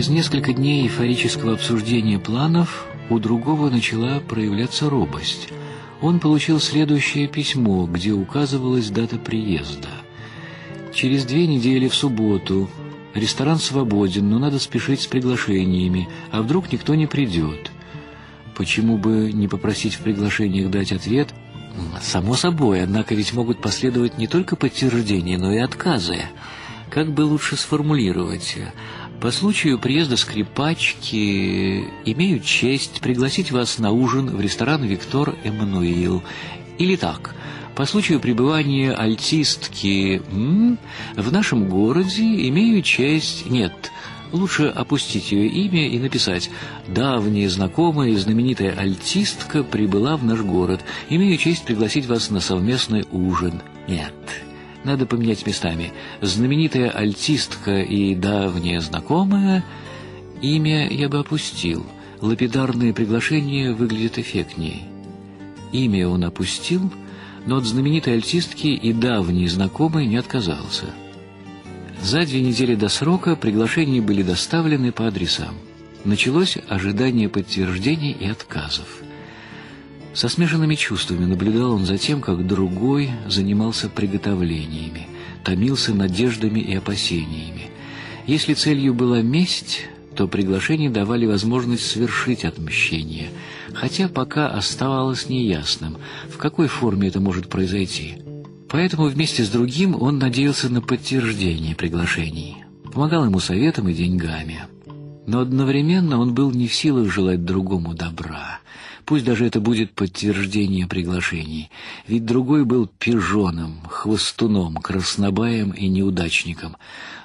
Через несколько дней эйфорического обсуждения планов у другого начала проявляться робость. Он получил следующее письмо, где указывалась дата приезда. Через две недели в субботу ресторан свободен, но надо спешить с приглашениями, а вдруг никто не придет. Почему бы не попросить в приглашениях дать ответ? Само собой, однако ведь могут последовать не только подтверждения, но и отказы. Как бы лучше сформулировать? По случаю приезда скрипачки имею честь пригласить вас на ужин в ресторан «Виктор Эммануил». Или так, по случаю пребывания альтистки м, в нашем городе имею честь... Нет, лучше опустить ее имя и написать «Давняя знакомая и знаменитая альтистка прибыла в наш город. Имею честь пригласить вас на совместный ужин». Нет, надо поменять местами. Знаменитая альтистка и давняя знакомая имя я бы опустил. Лапидарные приглашения выглядят эффектнее. Имя он опустил, но от знаменитой альтистки и давней знакомой не отказался. За две недели до срока приглашения были доставлены по адресам. Началось ожидание подтверждений и отказов. Со смешанными чувствами наблюдал он за тем, как другой занимался приготовлениями, томился надеждами и опасениями. Если целью была месть, то приглашения давали возможность совершить отмщение, хотя пока оставалось неясным, в какой форме это может произойти. Поэтому вместе с другим он надеялся на подтверждение приглашений, помогал ему советом и деньгами. Но одновременно он был не в силах желать другому добра — Пусть даже это будет подтверждение приглашений. Ведь другой был пижоном, хвостуном, краснобаем и неудачником.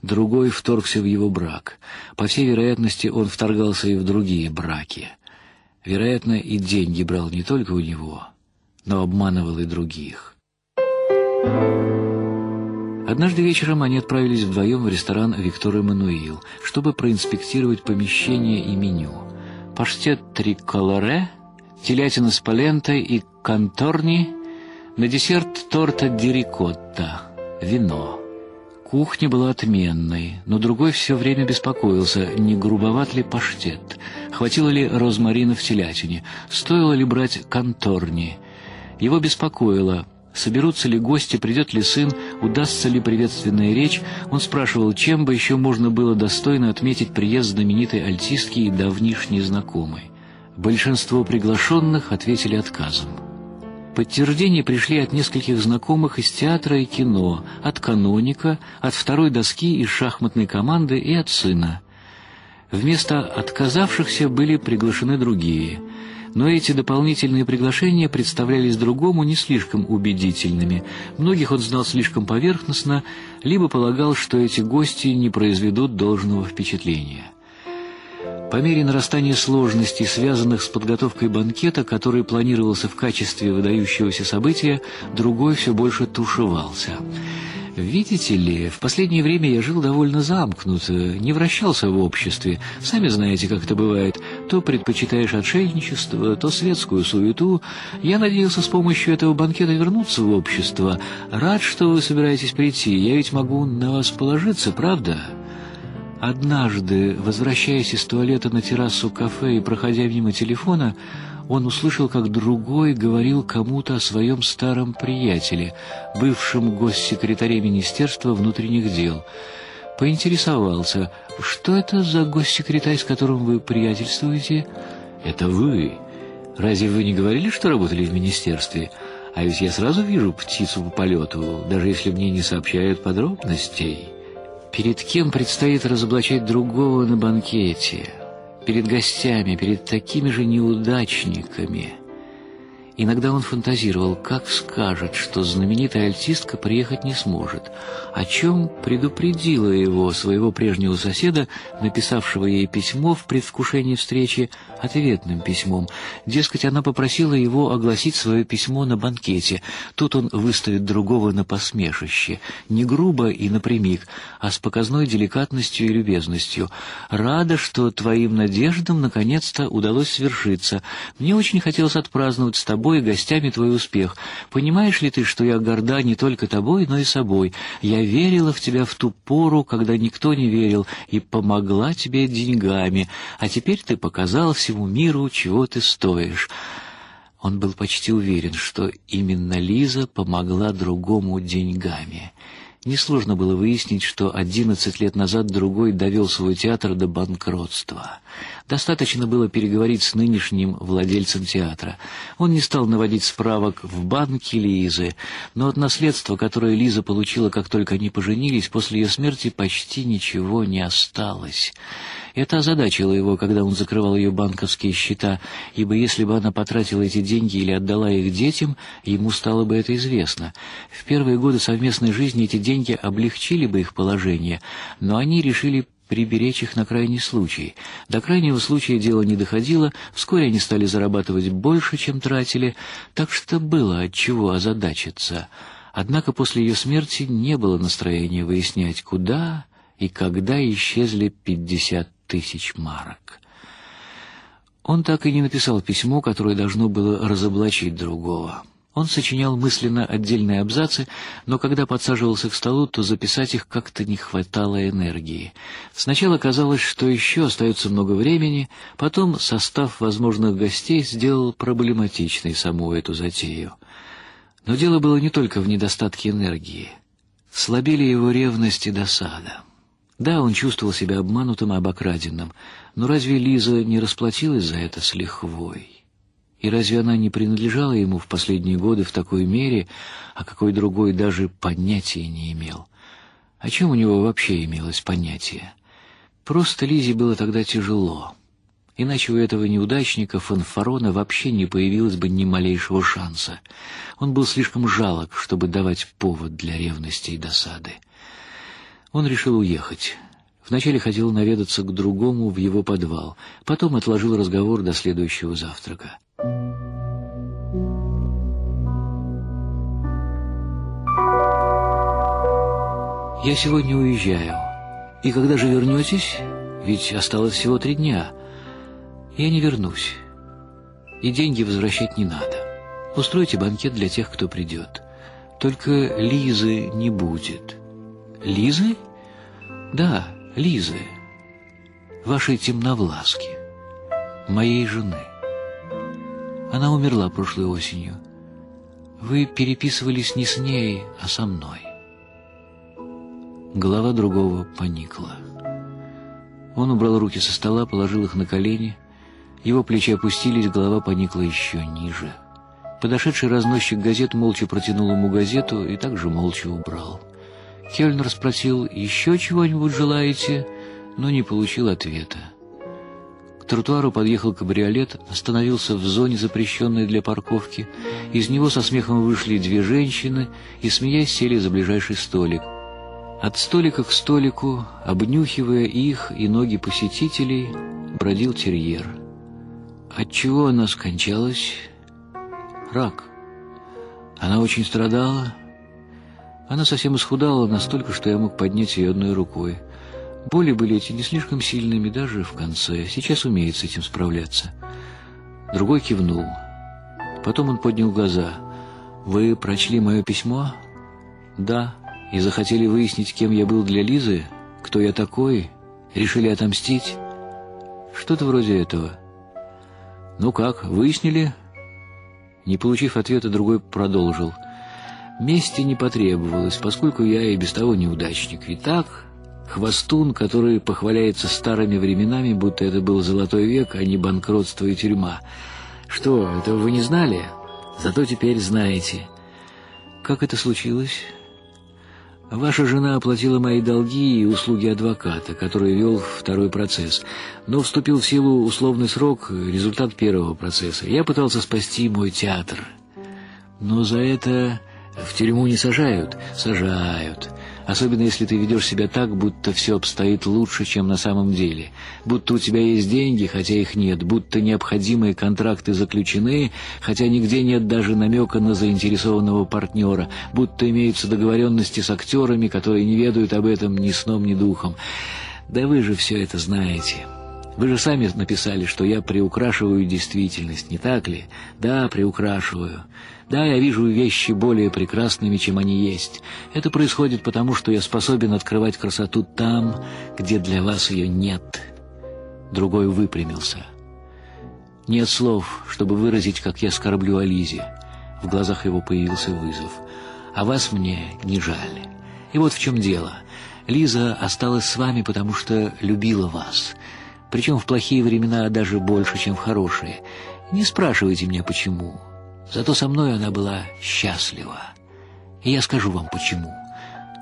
Другой вторгся в его брак. По всей вероятности, он вторгался и в другие браки. Вероятно, и деньги брал не только у него, но обманывал и других. Однажды вечером они отправились вдвоем в ресторан «Виктор Эммануил», чтобы проинспектировать помещение и меню. Паштет триколоре — телятина с палентой и конторни, на десерт торта дирикотта, вино. Кухня была отменной, но другой все время беспокоился, не грубоват ли паштет, хватило ли розмарина в телятине, стоило ли брать конторни. Его беспокоило, соберутся ли гости, придет ли сын, удастся ли приветственная речь. Он спрашивал, чем бы еще можно было достойно отметить приезд знаменитой альтистки и давнишней знакомой. Большинство приглашенных ответили отказом. Подтверждения пришли от нескольких знакомых из театра и кино, от каноника, от второй доски из шахматной команды и от сына. Вместо отказавшихся были приглашены другие, но эти дополнительные приглашения представлялись другому не слишком убедительными. Многих он знал слишком поверхностно, либо полагал, что эти гости не произведут должного впечатления. По мере нарастания сложностей, связанных с подготовкой банкета, который планировался в качестве выдающегося события, другой все больше тушевался. «Видите ли, в последнее время я жил довольно замкнуто, не вращался в обществе. Сами знаете, как это бывает. То предпочитаешь отшельничество, то светскую суету. Я надеялся с помощью этого банкета вернуться в общество. Рад, что вы собираетесь прийти. Я ведь могу на вас положиться, правда?» Однажды, возвращаясь из туалета на террасу кафе и проходя мимо телефона, он услышал, как другой говорил кому-то о своем старом приятеле, бывшем госсекретаре Министерства внутренних дел. Поинтересовался, что это за госсекретарь, с которым вы приятельствуете? «Это вы. Разве вы не говорили, что работали в министерстве? А ведь я сразу вижу птицу по полету, даже если мне не сообщают подробностей». Перед кем предстоит разоблачать другого на банкете? Перед гостями, перед такими же неудачниками – Иногда он фантазировал, как скажет, что знаменитая альтистка приехать не сможет, о чем предупредила его, своего прежнего соседа, написавшего ей письмо в предвкушении встречи, ответным письмом. Дескать, она попросила его огласить свое письмо на банкете. Тут он выставит другого на посмешище, не грубо и напрямик, а с показной деликатностью и любезностью. «Рада, что твоим надеждам наконец-то удалось свершиться. Мне очень хотелось отпраздновать с тобой тобой, гостями твой успех. Понимаешь ли ты, что я горда не только тобой, но и собой? Я верила в тебя в ту пору, когда никто не верил, и помогла тебе деньгами, а теперь ты показал всему миру, чего ты стоишь». Он был почти уверен, что именно Лиза помогла другому деньгами. Несложно было выяснить, что одиннадцать лет назад другой довел свой театр до банкротства. Достаточно было переговорить с нынешним владельцем театра. Он не стал наводить справок в банке Лизы, но от наследства, которое Лиза получила, как только они поженились, после ее смерти почти ничего не осталось. Это озадачило его, когда он закрывал ее банковские счета, ибо если бы она потратила эти деньги или отдала их детям, ему стало бы это известно. В первые годы совместной жизни эти деньги облегчили бы их положение, но они решили приберечь их на крайний случай. До крайнего случая дело не доходило, вскоре они стали зарабатывать больше, чем тратили, так что было от чего озадачиться. Однако после ее смерти не было настроения выяснять, куда и когда исчезли пятьдесят тысяч марок. Он так и не написал письмо, которое должно было разоблачить другого. Он сочинял мысленно отдельные абзацы, но когда подсаживался к столу, то записать их как-то не хватало энергии. Сначала казалось, что еще остается много времени, потом состав возможных гостей сделал проблематичной саму эту затею. Но дело было не только в недостатке энергии. Слабели его ревность и досада. Да, он чувствовал себя обманутым и обокраденным, но разве Лиза не расплатилась за это с лихвой? И разве она не принадлежала ему в последние годы в такой мере, а какой другой даже понятия не имел? О чем у него вообще имелось понятие? Просто Лизе было тогда тяжело. Иначе у этого неудачника фанфарона вообще не появилось бы ни малейшего шанса. Он был слишком жалок, чтобы давать повод для ревности и досады. Он решил уехать. Вначале хотел наведаться к другому в его подвал, потом отложил разговор до следующего завтрака. «Я сегодня уезжаю. И когда же вернетесь? Ведь осталось всего три дня. Я не вернусь. И деньги возвращать не надо. Устройте банкет для тех, кто придет. Только Лизы не будет». Лизы? Да, Лизы. Вашей темновласки. Моей жены. Она умерла прошлой осенью. Вы переписывались не с ней, а со мной. Голова другого поникла. Он убрал руки со стола, положил их на колени. Его плечи опустились, голова поникла еще ниже. Подошедший разносчик газет молча протянул ему газету и также молча убрал. Кельнер спросил, еще чего-нибудь желаете, но не получил ответа. К тротуару подъехал кабриолет, остановился в зоне, запрещенной для парковки. Из него со смехом вышли две женщины и, смеясь, сели за ближайший столик. От столика к столику, обнюхивая их и ноги посетителей, бродил терьер. От чего она скончалась? Рак. Она очень страдала, она совсем исхудала настолько, что я мог поднять ее одной рукой. Боли были эти не слишком сильными даже в конце. Сейчас умеет с этим справляться. Другой кивнул. Потом он поднял глаза. «Вы прочли мое письмо?» «Да. И захотели выяснить, кем я был для Лизы? Кто я такой? Решили отомстить?» «Что-то вроде этого». «Ну как, выяснили?» Не получив ответа, другой продолжил. Мести не потребовалось, поскольку я и без того неудачник. Ведь так, хвостун, который похваляется старыми временами, будто это был золотой век, а не банкротство и тюрьма. Что, этого вы не знали? Зато теперь знаете. Как это случилось? Ваша жена оплатила мои долги и услуги адвоката, который вел второй процесс. Но вступил в силу условный срок, результат первого процесса. Я пытался спасти мой театр. Но за это в тюрьму не сажают? Сажают. Особенно если ты ведешь себя так, будто все обстоит лучше, чем на самом деле. Будто у тебя есть деньги, хотя их нет. Будто необходимые контракты заключены, хотя нигде нет даже намека на заинтересованного партнера. Будто имеются договоренности с актерами, которые не ведают об этом ни сном, ни духом. Да вы же все это знаете. Вы же сами написали, что я приукрашиваю действительность, не так ли? Да, приукрашиваю. Да, я вижу вещи более прекрасными, чем они есть. Это происходит потому, что я способен открывать красоту там, где для вас ее нет. Другой выпрямился. Нет слов, чтобы выразить, как я скорблю о Лизе. В глазах его появился вызов. А вас мне не жаль. И вот в чем дело. Лиза осталась с вами, потому что любила вас — причем в плохие времена даже больше, чем в хорошие. Не спрашивайте меня, почему. Зато со мной она была счастлива. И я скажу вам, почему.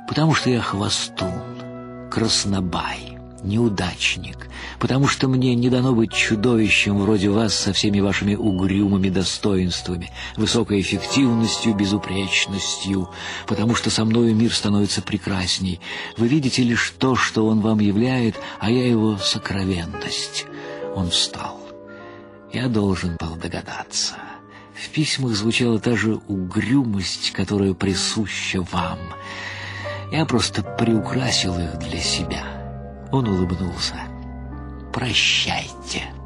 Потому что я хвостун, краснобай неудачник, потому что мне не дано быть чудовищем вроде вас со всеми вашими угрюмыми достоинствами, высокой эффективностью, безупречностью, потому что со мною мир становится прекрасней. Вы видите лишь то, что он вам являет, а я его сокровенность. Он встал. Я должен был догадаться. В письмах звучала та же угрюмость, которая присуща вам. Я просто приукрасил их для себя». Он улыбнулся. «Прощайте».